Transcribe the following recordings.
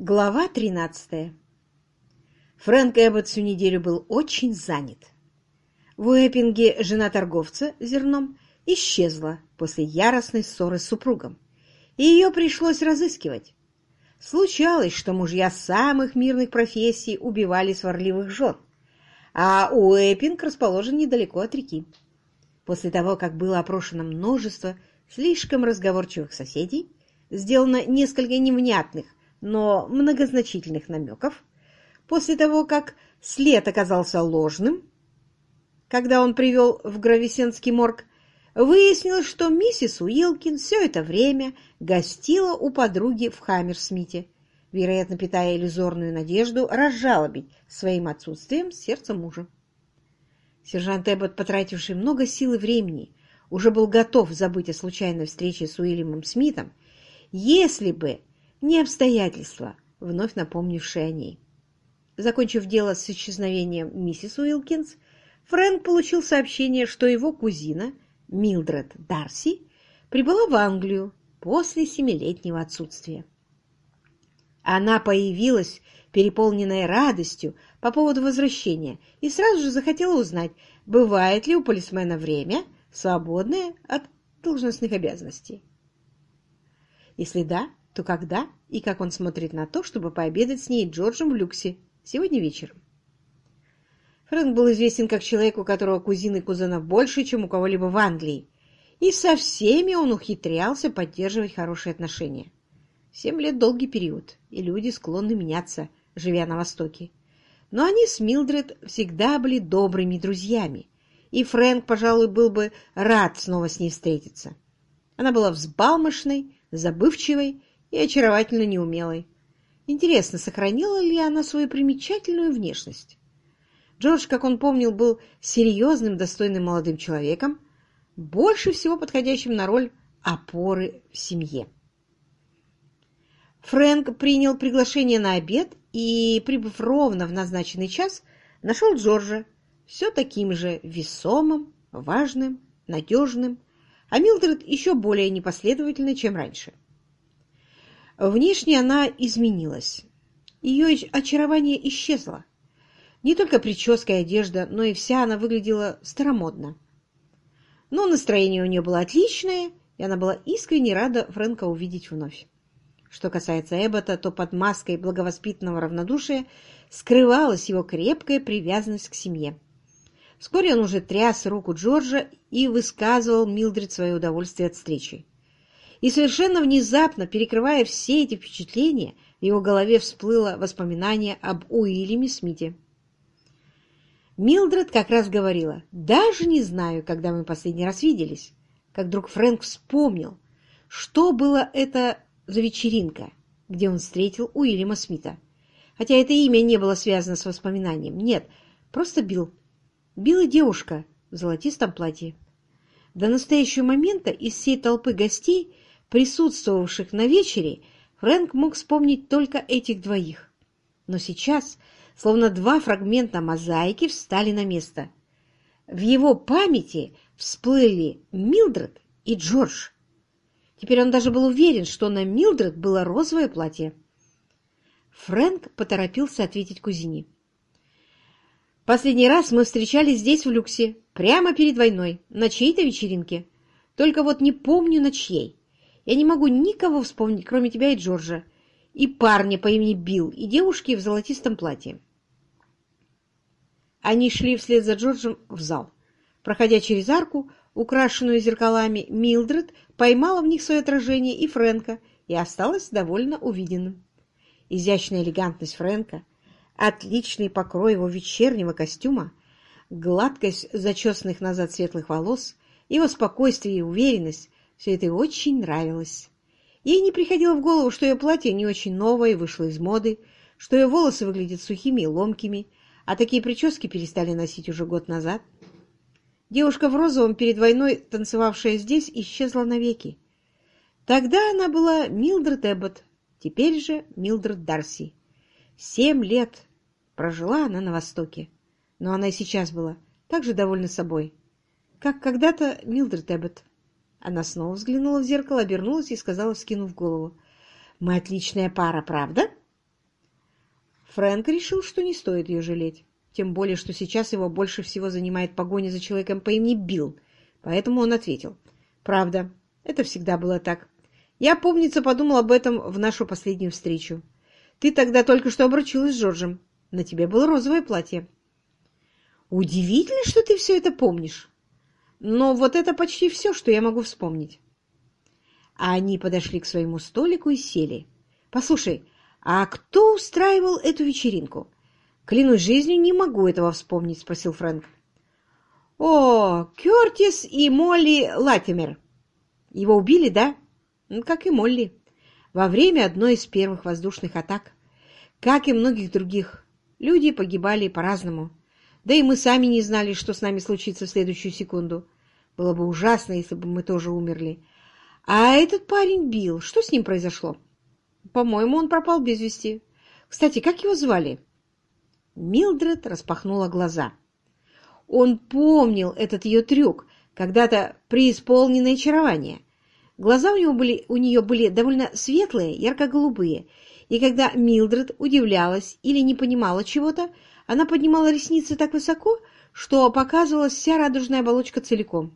Глава 13. Фрэнк Эббот всю неделю был очень занят. В Уэппинге жена торговца зерном исчезла после яростной ссоры с супругом, и ее пришлось разыскивать. Случалось, что мужья самых мирных профессий убивали сварливых жен, а Уэппинг расположен недалеко от реки. После того, как было опрошено множество слишком разговорчивых соседей, сделано несколько невнятных но многозначительных намеков, после того, как след оказался ложным, когда он привел в Грависенский морг, выяснилось, что миссис Уилкин все это время гостила у подруги в Хаммерсмите, вероятно, питая иллюзорную надежду разжалобить своим отсутствием сердце мужа. Сержант Эббот, потративший много сил и времени, уже был готов забыть о случайной встрече с Уильямом Смитом, если бы не обстоятельства, вновь напомнившие о ней. Закончив дело с исчезновением миссис Уилкинс, Фрэнк получил сообщение, что его кузина, Милдред Дарси, прибыла в Англию после семилетнего отсутствия. Она появилась, переполненная радостью по поводу возвращения, и сразу же захотела узнать, бывает ли у полисмена время, свободное от должностных обязанностей. Если да, то когда и как он смотрит на то, чтобы пообедать с ней Джорджем в люксе сегодня вечером. Фрэнк был известен как человек, у которого кузин и кузенов больше, чем у кого-либо в Англии, и со всеми он ухитрялся поддерживать хорошие отношения. Семь лет – долгий период, и люди склонны меняться, живя на Востоке. Но они с Милдред всегда были добрыми друзьями, и Фрэнк, пожалуй, был бы рад снова с ней встретиться. Она была взбалмошной, забывчивой и очаровательно неумелой. Интересно, сохранила ли она свою примечательную внешность? Джордж, как он помнил, был серьезным, достойным молодым человеком, больше всего подходящим на роль опоры в семье. Фрэнк принял приглашение на обед и, прибыв ровно в назначенный час, нашел Джорджа все таким же весомым, важным, надежным, а Милдред еще более непоследовательной, чем раньше. Внешне она изменилась. Ее очарование исчезло. Не только прическа и одежда, но и вся она выглядела старомодно. Но настроение у нее было отличное, и она была искренне рада Фрэнка увидеть вновь. Что касается Эббота, то под маской благовоспитанного равнодушия скрывалась его крепкая привязанность к семье. Вскоре он уже тряс руку Джорджа и высказывал Милдред свое удовольствие от встречи. И совершенно внезапно, перекрывая все эти впечатления, в его голове всплыло воспоминание об Уильяме Смите. Милдред как раз говорила, «Даже не знаю, когда мы последний раз виделись», как вдруг Фрэнк вспомнил, что было это за вечеринка, где он встретил Уильяма Смита. Хотя это имя не было связано с воспоминанием. Нет, просто Билл. Билл и девушка в золотистом платье. До настоящего момента из всей толпы гостей присутствовавших на вечере, Фрэнк мог вспомнить только этих двоих. Но сейчас, словно два фрагмента мозаики, встали на место. В его памяти всплыли Милдред и Джордж. Теперь он даже был уверен, что на Милдред было розовое платье. Фрэнк поторопился ответить кузине. «Последний раз мы встречались здесь, в люксе, прямо перед войной, на чьей-то вечеринке. Только вот не помню, на чьей. Я не могу никого вспомнить, кроме тебя и Джорджа, и парня по имени Билл, и девушки в золотистом платье. Они шли вслед за Джорджем в зал. Проходя через арку, украшенную зеркалами, Милдред поймала в них свое отражение и Фрэнка и осталась довольно увиденным. Изящная элегантность Фрэнка, отличный покрой его вечернего костюма, гладкость зачесанных назад светлых волос, его спокойствие и уверенность все это очень нравилось. Ей не приходило в голову, что ее платье не очень новое вышло из моды, что ее волосы выглядят сухими и ломкими, а такие прически перестали носить уже год назад. Девушка в розовом перед войной, танцевавшая здесь, исчезла навеки. Тогда она была Милдред Эббот, теперь же Милдред Дарси. Семь лет прожила она на Востоке, но она и сейчас была так же довольна собой, как когда-то Милдред Эббот. Она снова взглянула в зеркало, обернулась и сказала, скинув голову. «Мы отличная пара, правда?» Фрэнк решил, что не стоит ее жалеть. Тем более, что сейчас его больше всего занимает погоня за человеком по имени Билл. Поэтому он ответил. «Правда, это всегда было так. Я, помнится, подумал об этом в нашу последнюю встречу. Ты тогда только что обручилась с Джорджем. На тебе было розовое платье». «Удивительно, что ты все это помнишь. Но вот это почти все, что я могу вспомнить». А они подошли к своему столику и сели. «Послушай, а кто устраивал эту вечеринку?» «Клянусь жизнью, не могу этого вспомнить», — спросил Фрэнк. «О, Кертис и Молли Латимер. Его убили, да?» «Как и Молли. Во время одной из первых воздушных атак. Как и многих других. Люди погибали по-разному. Да и мы сами не знали, что с нами случится в следующую секунду. Было бы ужасно, если бы мы тоже умерли. А этот парень Билл, что с ним произошло? По-моему, он пропал без вести. Кстати, как его звали?» Милдред распахнула глаза. Он помнил этот ее трюк, когда-то преисполненное очарование. Глаза у, него были, у нее были довольно светлые, ярко-голубые, и когда Милдред удивлялась или не понимала чего-то, она поднимала ресницы так высоко, что показывалась вся радужная оболочка целиком.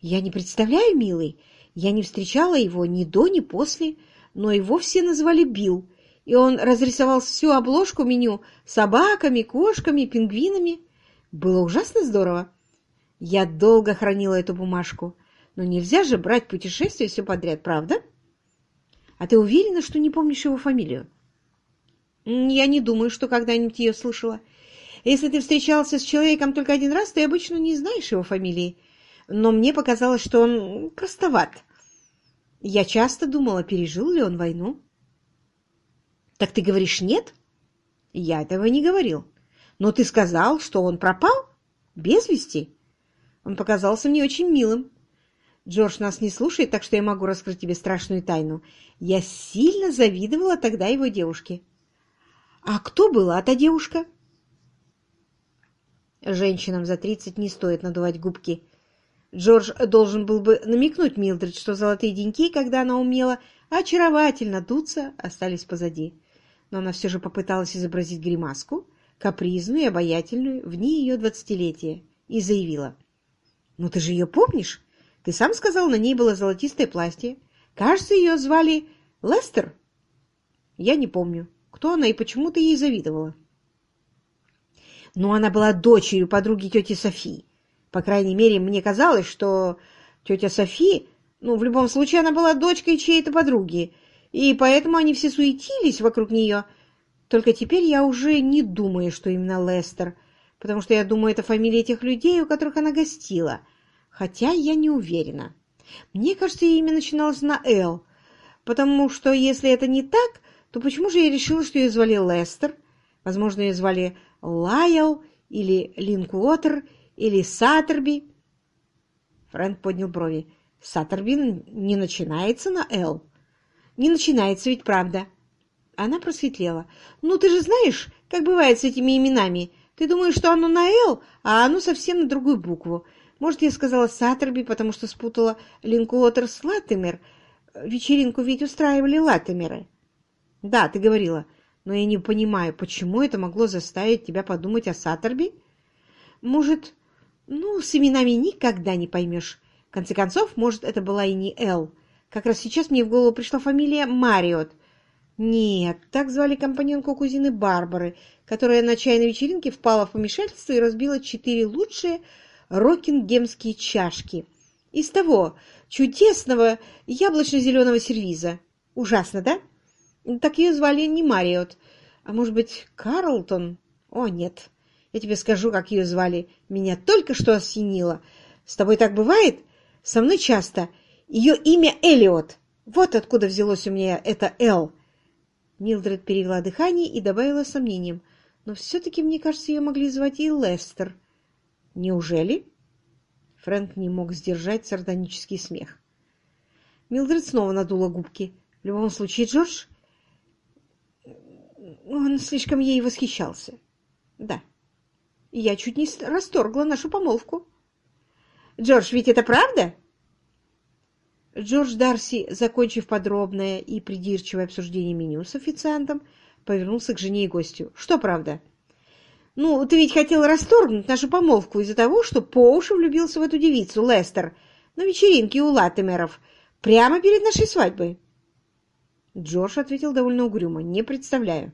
«Я не представляю, милый, я не встречала его ни до, ни после, но его все называли Билл, и он разрисовал всю обложку меню собаками, кошками, пингвинами. Было ужасно здорово. Я долго хранила эту бумажку, но нельзя же брать путешествие все подряд, правда? А ты уверена, что не помнишь его фамилию? Я не думаю, что когда-нибудь ее слышала. Если ты встречался с человеком только один раз, ты обычно не знаешь его фамилии. Но мне показалось, что он простоват. Я часто думала, пережил ли он войну. Так ты говоришь «нет»? Я этого не говорил. Но ты сказал, что он пропал? Без вести? Он показался мне очень милым. Джордж нас не слушает, так что я могу раскрыть тебе страшную тайну. Я сильно завидовала тогда его девушке. А кто была та девушка? Женщинам за тридцать не стоит надувать губки. Джордж должен был бы намекнуть Милдред, что золотые деньги, когда она умела очаровательно дуться, остались позади но она все же попыталась изобразить гримаску, капризную и обаятельную, в дни ее двадцатилетия, и заявила. «Ну ты же ее помнишь? Ты сам сказал, на ней было золотистое платье. Кажется, ее звали Лестер?» «Я не помню, кто она и почему ты ей завидовала». «Ну, она была дочерью подруги тети Софии. По крайней мере, мне казалось, что тетя Софи, ну, в любом случае, она была дочкой чьей-то подруги, и поэтому они все суетились вокруг нее. Только теперь я уже не думаю, что именно Лестер, потому что я думаю, это фамилия тех людей, у которых она гостила, хотя я не уверена. Мне кажется, имя начиналось на «Л», потому что если это не так, то почему же я решила, что ее звали Лестер? Возможно, ее звали Лайл или Линкуотер или Саттерби. Фрэнк поднял брови. Саттерби не начинается на «Л». Не начинается ведь правда. Она просветлела. Ну, ты же знаешь, как бывает с этими именами. Ты думаешь, что оно на «Л», а оно совсем на другую букву. Может, я сказала Саттерби, потому что спутала Линкуотер с Латтемер. Вечеринку ведь устраивали Латтемеры. Да, ты говорила. Но я не понимаю, почему это могло заставить тебя подумать о Саттерби? Может, ну, с именами никогда не поймешь. В конце концов, может, это была и не Эл. Как раз сейчас мне в голову пришла фамилия Мариот. Нет, так звали компаньонку кузины Барбары, которая на чайной вечеринке впала в помешательство и разбила четыре лучшие рокингемские чашки. Из того чудесного яблочно-зеленого сервиза. Ужасно, да? Так ее звали не Мариот, а, может быть, Карлтон? О, нет, я тебе скажу, как ее звали. Меня только что осенило. С тобой так бывает? Со мной часто. Ее имя Элиот. Вот откуда взялось у меня это «Л». Милдред перевела дыхание и добавила сомнением. Но все-таки, мне кажется, ее могли звать и Лестер. Неужели? Фрэнк не мог сдержать сардонический смех. Милдред снова надула губки. В любом случае, Джордж... Он слишком ей восхищался. Да. Я чуть не расторгла нашу помолвку. Джордж, ведь это правда? Джордж Дарси, закончив подробное и придирчивое обсуждение меню с официантом, повернулся к жене и гостю. «Что правда?» «Ну, ты ведь хотел расторгнуть нашу помолвку из-за того, что по уши влюбился в эту девицу, Лестер, на вечеринке у Латтемеров, прямо перед нашей свадьбой». Джордж ответил довольно угрюмо. «Не представляю».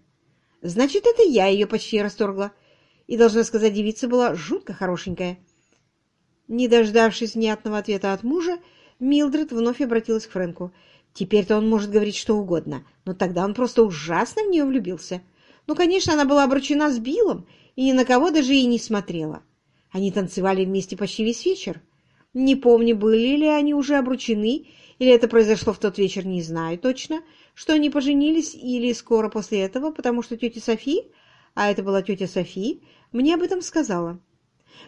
«Значит, это я ее почти расторгла. И, должна сказать, девица была жутко хорошенькая». Не дождавшись внятного ответа от мужа, Милдред вновь обратилась к Фрэнку. Теперь-то он может говорить что угодно, но тогда он просто ужасно в нее влюбился. Ну, конечно, она была обручена с Биллом и ни на кого даже и не смотрела. Они танцевали вместе почти весь вечер. Не помню, были ли они уже обручены, или это произошло в тот вечер, не знаю точно, что они поженились или скоро после этого, потому что тетя Софи, а это была тетя Софи, мне об этом сказала.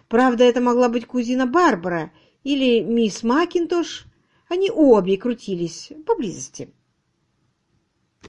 Правда, это могла быть кузина Барбара или мисс Макинтош. Они обе крутились поблизости.